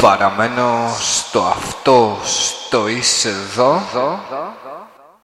Παραμένω στο αυτό, στο είσαι εδώ.